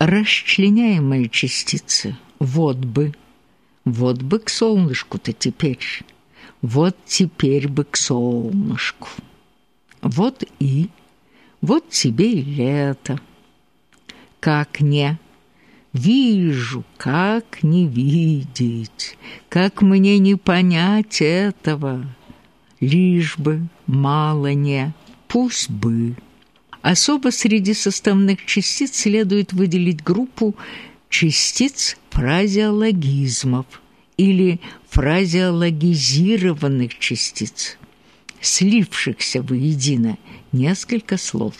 расчленяемые частицы. Вот бы. Вот бы к солнышку-то теперь. Вот теперь бы к солнышку. Вот и. Вот тебе и лето. Как не. Вижу, как не видеть, как мне не понять этого. Лишь бы, мало не, пусть бы. Особо среди составных частиц следует выделить группу частиц фразеологизмов или фразеологизированных частиц, слившихся воедино несколько слов.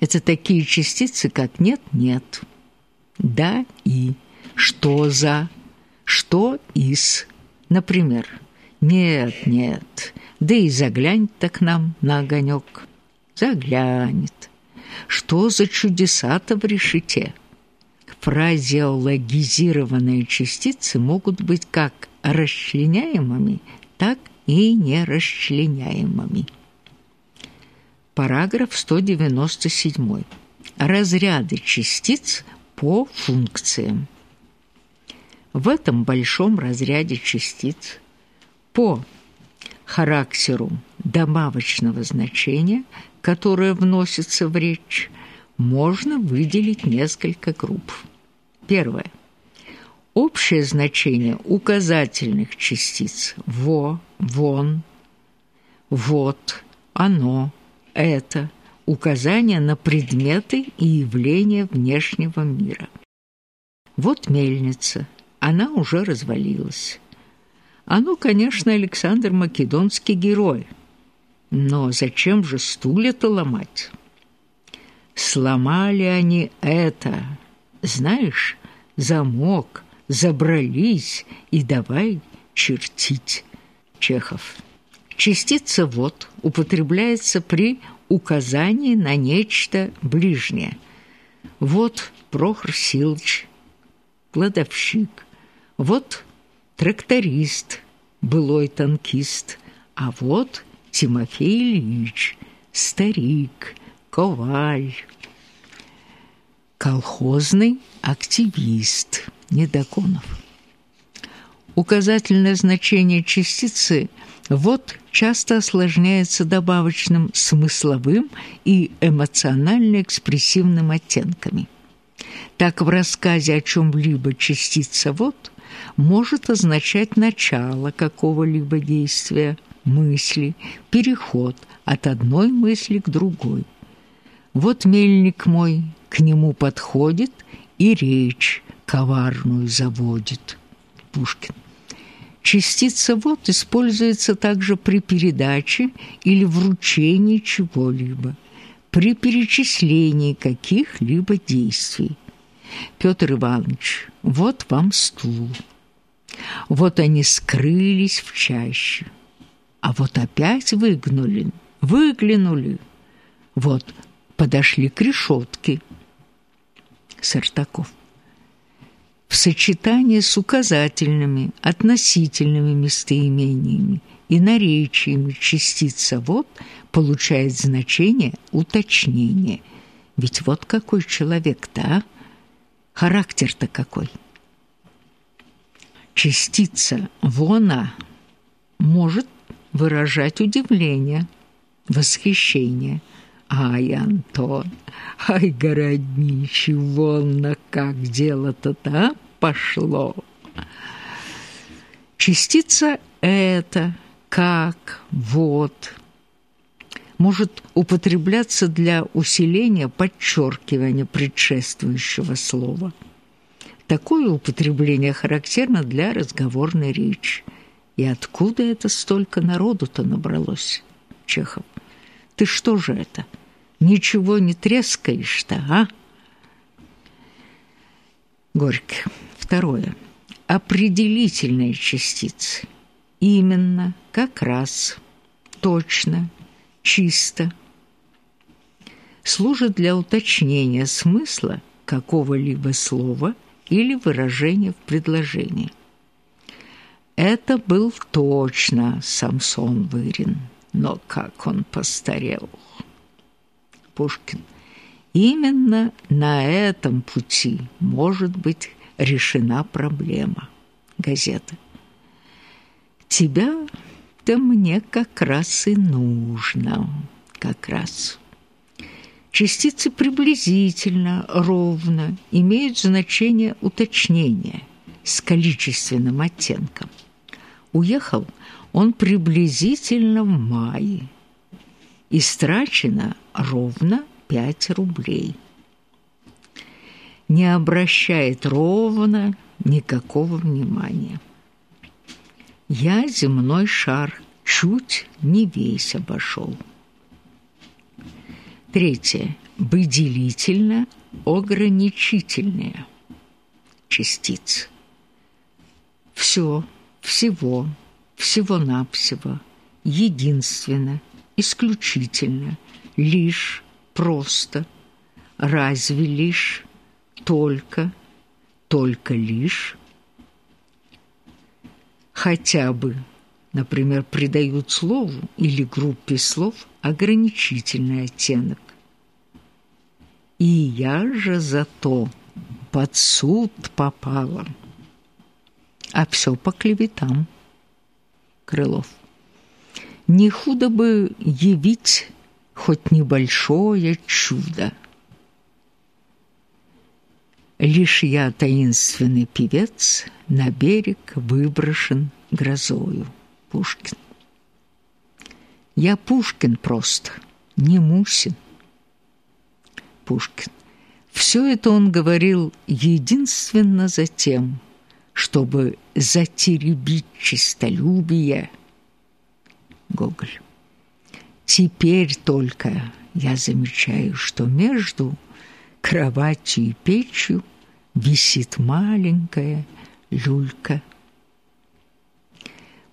Это такие частицы, как «нет-нет», «да» и «что за», «что из». Например, «нет-нет», «да и заглянь-то к нам на огонек» заглянет. Что за чудеса-то в решете? Фразеологизированные частицы могут быть как расчленяемыми, так и нерасчленяемыми. Параграф 197. Разряды частиц по функциям. В этом большом разряде частиц по характеру добавочного значения которое вносится в речь, можно выделить несколько групп. Первое. Общее значение указательных частиц «во», «вон», «вот», «оно», «это» – указания на предметы и явления внешнего мира. Вот мельница, она уже развалилась. Оно, конечно, Александр Македонский герой – но зачем же стулья-то ломать? Сломали они это, знаешь, замок, забрались и давай чертить. Чехов. Частица «вот» употребляется при указании на нечто ближнее. Вот Прохор Силыч, кладовщик, вот тракторист, былой танкист, а вот – Тимофей Ильич, старик, коваль, колхозный активист Недоконов. Указательное значение частицы «вот» часто осложняется добавочным смысловым и эмоционально-экспрессивным оттенками. Так в рассказе о чем-либо частица «вот» может означать начало какого-либо действия – мысли, переход от одной мысли к другой. Вот мельник мой к нему подходит и речь коварную заводит. Пушкин. Частица «вот» используется также при передаче или вручении чего-либо, при перечислении каких-либо действий. Петр Иванович, вот вам стул. Вот они скрылись в чаще. А вот опять выгнули, выглянули. Вот подошли к решетке. Сартаков. В сочетании с указательными, относительными местоимениями и наречиями частица «вот» получает значение уточнения. Ведь вот какой человек-то, а? Характер-то какой. Частица «вона» может выражать удивление, восхищение. Ай, Антон, ай, городничий, вон как дело-то-то а, пошло. Частица «это», «как», «вот» может употребляться для усиления подчеркивания предшествующего слова. Такое употребление характерно для разговорной речи. И откуда это столько народу-то набралось, Чехов? Ты что же это, ничего не трескаешь-то, а? Горько. Второе. Определительные частицы. Именно, как раз, точно, чисто. Служат для уточнения смысла какого-либо слова или выражения в предложении. Это был точно Самсон Вырин, но как он постарел. Пушкин. Именно на этом пути может быть решена проблема. Газета. Тебя-то мне как раз и нужно. Как раз. Частицы приблизительно, ровно имеют значение уточнения с количественным оттенком. Уехал он приблизительно в мае. Истрачено ровно 5 рублей. Не обращает ровно никакого внимания. Я земной шар чуть не весь обошел. Третье. Выделительно ограничительные частицы. Все, всего, всего-навсего, единственно, исключительно, лишь, просто, разве лишь, только, только лишь, хотя бы, например, придают слову или группе слов ограничительный оттенок. И я же зато под суд попала. А все по клеветам. Крылов. Не худо бы явить хоть небольшое чудо. Лишь я, таинственный певец, на берег выброшен грозою. Пушкин. Я Пушкин просто, не Мусин. Пушкин. Все это он говорил единственно за тем, чтобы затеребить честолюбие. Гоголь. Теперь только я замечаю, что между кроватью и печью висит маленькая люлька.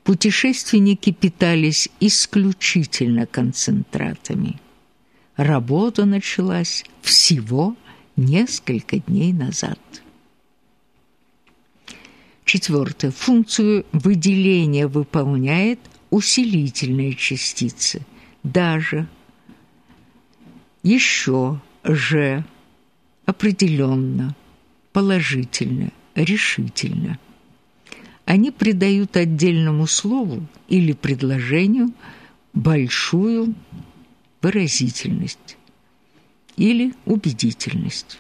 Путешественники питались исключительно концентратами. Работа началась всего несколько дней назад. Четвертое. Функцию выделения выполняет усилительная частица. Даже, еще, же, определенно, положительно, решительно. Они придают отдельному слову или предложению большую выразительность или убедительность.